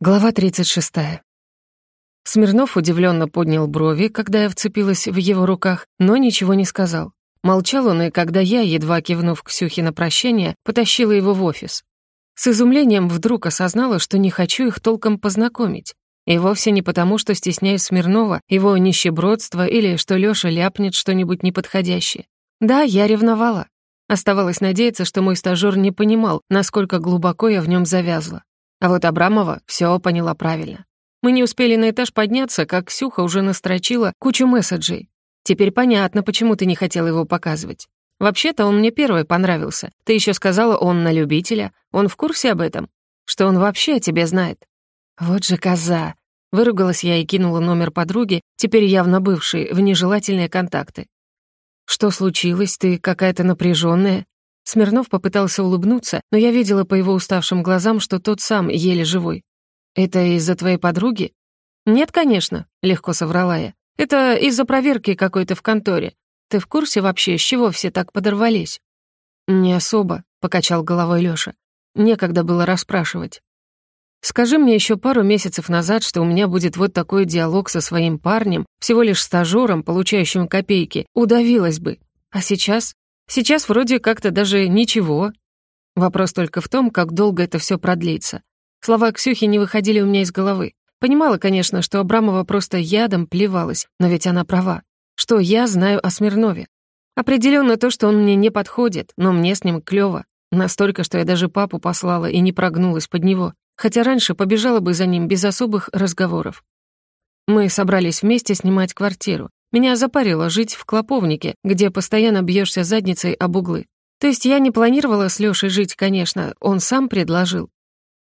Глава 36. Смирнов удивленно поднял брови, когда я вцепилась в его руках, но ничего не сказал. Молчал он и когда я, едва кивнув Ксюхе на прощание, потащила его в офис. С изумлением вдруг осознала, что не хочу их толком познакомить. И вовсе не потому, что стесняюсь Смирнова, его нищебродства или что Лёша ляпнет что-нибудь неподходящее. Да, я ревновала. Оставалось надеяться, что мой стажёр не понимал, насколько глубоко я в нём завязла. А вот Абрамова все поняла правильно. Мы не успели на этаж подняться, как Ксюха уже настрочила кучу месседжей. Теперь понятно, почему ты не хотела его показывать. Вообще-то он мне первый понравился. Ты еще сказала, он на любителя. Он в курсе об этом? Что он вообще о тебе знает? Вот же коза. Выругалась я и кинула номер подруги, теперь явно бывшей, в нежелательные контакты. «Что случилось? Ты какая-то напряженная? Смирнов попытался улыбнуться, но я видела по его уставшим глазам, что тот сам еле живой. «Это из-за твоей подруги?» «Нет, конечно», — легко соврала я. «Это из-за проверки какой-то в конторе. Ты в курсе вообще, с чего все так подорвались?» «Не особо», — покачал головой Лёша. «Некогда было расспрашивать». «Скажи мне еще пару месяцев назад, что у меня будет вот такой диалог со своим парнем, всего лишь стажёром, получающим копейки, удавилась бы. А сейчас Сейчас вроде как-то даже ничего. Вопрос только в том, как долго это все продлится. Слова Ксюхи не выходили у меня из головы. Понимала, конечно, что Абрамова просто ядом плевалась, но ведь она права. Что я знаю о Смирнове? Определенно то, что он мне не подходит, но мне с ним клёво. Настолько, что я даже папу послала и не прогнулась под него, хотя раньше побежала бы за ним без особых разговоров. Мы собрались вместе снимать квартиру. Меня запарило жить в клоповнике, где постоянно бьешься задницей об углы. То есть я не планировала с Лёшей жить, конечно, он сам предложил.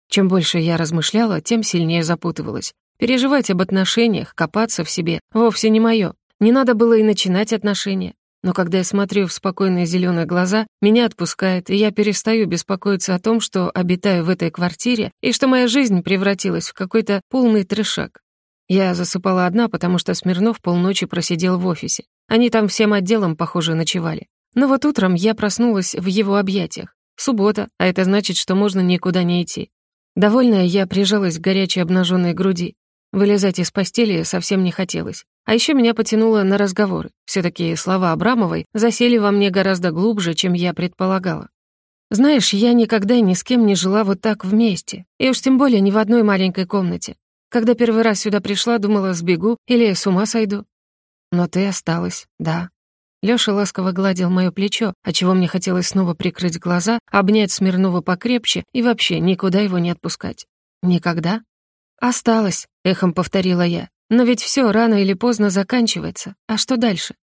Чем больше я размышляла, тем сильнее запутывалась. Переживать об отношениях, копаться в себе — вовсе не моё. Не надо было и начинать отношения. Но когда я смотрю в спокойные зеленые глаза, меня отпускает, и я перестаю беспокоиться о том, что обитаю в этой квартире и что моя жизнь превратилась в какой-то полный трешак. Я засыпала одна, потому что Смирнов полночи просидел в офисе. Они там всем отделом, похоже, ночевали. Но вот утром я проснулась в его объятиях. Суббота, а это значит, что можно никуда не идти. Довольная, я прижалась к горячей обнаженной груди. Вылезать из постели совсем не хотелось. А еще меня потянуло на разговоры. все таки слова Абрамовой засели во мне гораздо глубже, чем я предполагала. Знаешь, я никогда ни с кем не жила вот так вместе, и уж тем более не в одной маленькой комнате. Когда первый раз сюда пришла, думала, сбегу или с ума сойду. Но ты осталась, да. Лёша ласково гладил моё плечо, отчего мне хотелось снова прикрыть глаза, обнять Смирнова покрепче и вообще никуда его не отпускать. Никогда? «Осталось», — эхом повторила я. «Но ведь всё рано или поздно заканчивается. А что дальше?»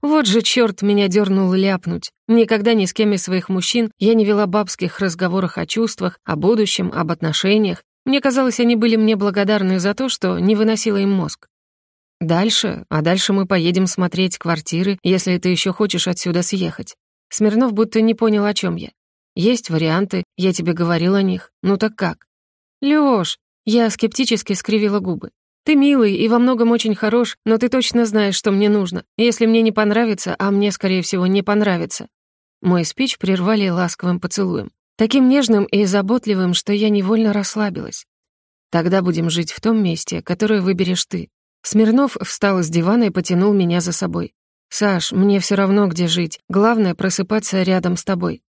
Вот же чёрт меня дёрнул ляпнуть. Никогда ни с кем из своих мужчин я не вела бабских разговорах о чувствах, о будущем, об отношениях, мне казалось, они были мне благодарны за то, что не выносила им мозг. Дальше, а дальше мы поедем смотреть квартиры, если ты еще хочешь отсюда съехать. Смирнов будто не понял, о чем я. Есть варианты, я тебе говорил о них. Ну так как? Лёш, я скептически скривила губы. Ты милый и во многом очень хорош, но ты точно знаешь, что мне нужно. Если мне не понравится, а мне, скорее всего, не понравится. Мой спич прервали ласковым поцелуем. Таким нежным и заботливым, что я невольно расслабилась. Тогда будем жить в том месте, которое выберешь ты. Смирнов встал с дивана и потянул меня за собой. «Саш, мне все равно, где жить. Главное — просыпаться рядом с тобой».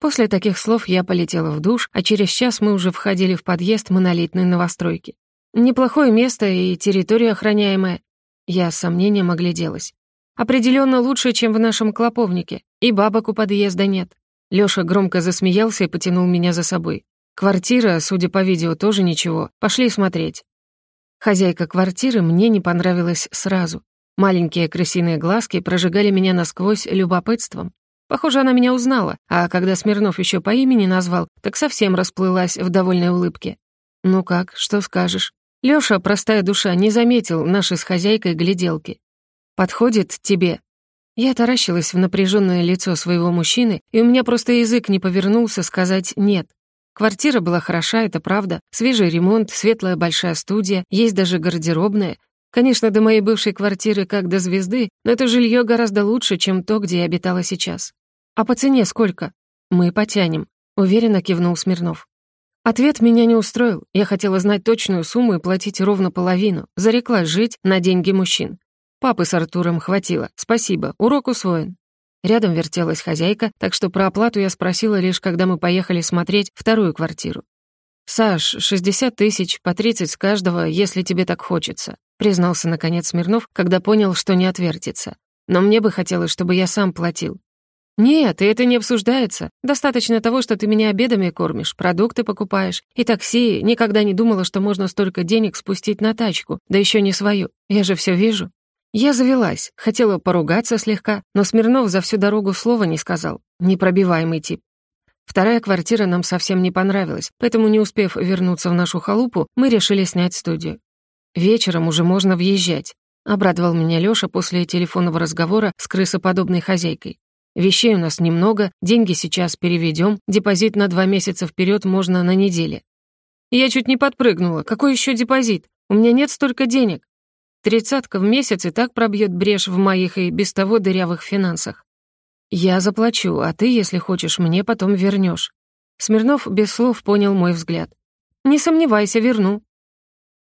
После таких слов я полетела в душ, а через час мы уже входили в подъезд монолитной новостройки. Неплохое место и территория охраняемая. Я с сомнением огляделась. Определенно лучше, чем в нашем клоповнике, и бабок у подъезда нет. Лёша громко засмеялся и потянул меня за собой. Квартира, судя по видео, тоже ничего. Пошли смотреть. Хозяйка квартиры мне не понравилась сразу. Маленькие крысиные глазки прожигали меня насквозь любопытством. Похоже, она меня узнала, а когда Смирнов еще по имени назвал, так совсем расплылась в довольной улыбке. «Ну как, что скажешь?» Лёша, простая душа, не заметил наши с хозяйкой гляделки. «Подходит тебе?» Я таращилась в напряженное лицо своего мужчины, и у меня просто язык не повернулся сказать «нет». Квартира была хороша, это правда. Свежий ремонт, светлая большая студия, есть даже гардеробная. Конечно, до моей бывшей квартиры как до звезды, но это жилье гораздо лучше, чем то, где я обитала сейчас. А по цене сколько? Мы потянем, уверенно кивнул Смирнов. Ответ меня не устроил. Я хотела знать точную сумму и платить ровно половину. Зареклась жить на деньги мужчин. Папы с Артуром хватило. Спасибо, урок усвоен. Рядом вертелась хозяйка, так что про оплату я спросила лишь, когда мы поехали смотреть вторую квартиру. «Саш, 60 тысяч, по 30 с каждого, если тебе так хочется», признался наконец Смирнов, когда понял, что не отвертится. «Но мне бы хотелось, чтобы я сам платил». «Нет, и это не обсуждается. Достаточно того, что ты меня обедами кормишь, продукты покупаешь. И такси никогда не думала, что можно столько денег спустить на тачку, да еще не свою. Я же все вижу». Я завелась, хотела поругаться слегка, но Смирнов за всю дорогу слова не сказал. Непробиваемый тип. Вторая квартира нам совсем не понравилась, поэтому, не успев вернуться в нашу халупу, мы решили снять студию. Вечером уже можно въезжать. Обрадовал меня Лёша после телефонного разговора с крысоподобной хозяйкой. Вещей у нас немного, деньги сейчас переведем, депозит на два месяца вперед можно на неделе. Я чуть не подпрыгнула. Какой еще депозит? У меня нет столько денег. Тридцатка в месяц и так пробьет брешь в моих и без того дырявых финансах. Я заплачу, а ты, если хочешь, мне потом вернешь. Смирнов без слов понял мой взгляд. Не сомневайся, верну.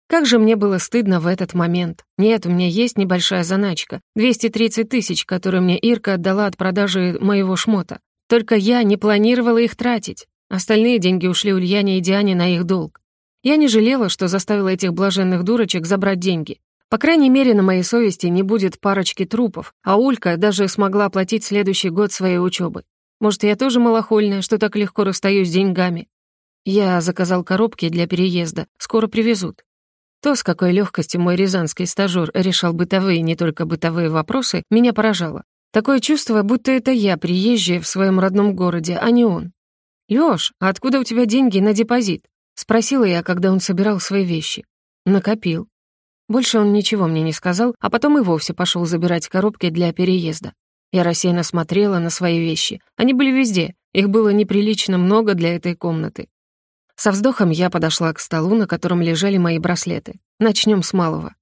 Как же мне было стыдно в этот момент. Нет, у меня есть небольшая заначка. 230 тысяч, которые мне Ирка отдала от продажи моего шмота. Только я не планировала их тратить. Остальные деньги ушли Ульяне и Диане на их долг. Я не жалела, что заставила этих блаженных дурочек забрать деньги. По крайней мере, на моей совести не будет парочки трупов, а Улька даже смогла оплатить следующий год своей учебы. Может, я тоже малохольная, что так легко расстаюсь с деньгами? Я заказал коробки для переезда, скоро привезут. То, с какой легкостью мой рязанский стажёр решал бытовые не только бытовые вопросы, меня поражало. Такое чувство, будто это я приезжая в своем родном городе, а не он. «Лёш, а откуда у тебя деньги на депозит?» — спросила я, когда он собирал свои вещи. «Накопил. Больше он ничего мне не сказал, а потом и вовсе пошел забирать коробки для переезда. Я рассеянно смотрела на свои вещи. Они были везде, их было неприлично много для этой комнаты. Со вздохом я подошла к столу, на котором лежали мои браслеты. Начнем с малого.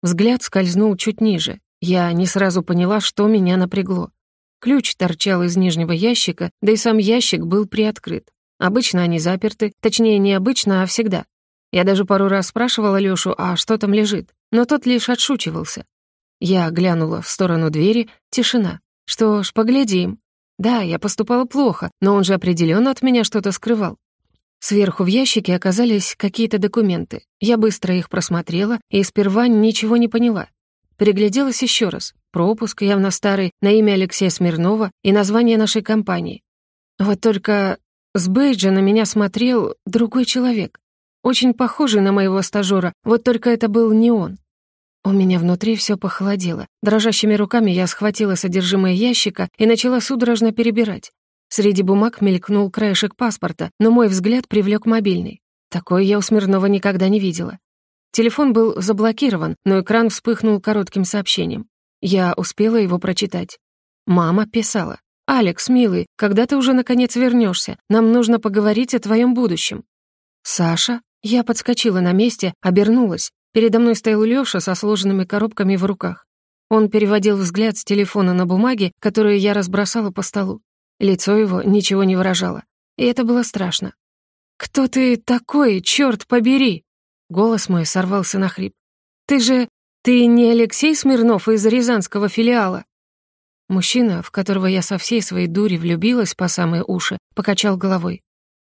Взгляд скользнул чуть ниже. Я не сразу поняла, что меня напрягло. Ключ торчал из нижнего ящика, да и сам ящик был приоткрыт. Обычно они заперты, точнее, не обычно, а всегда. Я даже пару раз спрашивала Лёшу, а что там лежит, но тот лишь отшучивался. Я глянула в сторону двери, тишина. Что ж, поглядим. Да, я поступала плохо, но он же определенно от меня что-то скрывал. Сверху в ящике оказались какие-то документы. Я быстро их просмотрела и сперва ничего не поняла. Пригляделась еще раз. Пропуск, явно старый, на имя Алексея Смирнова и название нашей компании. Вот только с бейджа на меня смотрел другой человек. Очень похожий на моего стажёра, вот только это был не он. У меня внутри всё похолодело. Дрожащими руками я схватила содержимое ящика и начала судорожно перебирать. Среди бумаг мелькнул краешек паспорта, но мой взгляд привлёк мобильный. Такой я у Смирнова никогда не видела. Телефон был заблокирован, но экран вспыхнул коротким сообщением. Я успела его прочитать. Мама писала. «Алекс, милый, когда ты уже наконец вернёшься? Нам нужно поговорить о твоём будущем». «Саша?» Я подскочила на месте, обернулась. Передо мной стоял Лёша со сложенными коробками в руках. Он переводил взгляд с телефона на бумаги, которые я разбросала по столу. Лицо его ничего не выражало. И это было страшно. «Кто ты такой, чёрт побери?» Голос мой сорвался на хрип. «Ты же... Ты не Алексей Смирнов из Рязанского филиала?» Мужчина, в которого я со всей своей дури влюбилась по самые уши, покачал головой.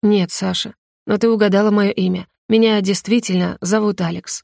«Нет, Саша, но ты угадала мое имя. Меня действительно зовут Алекс».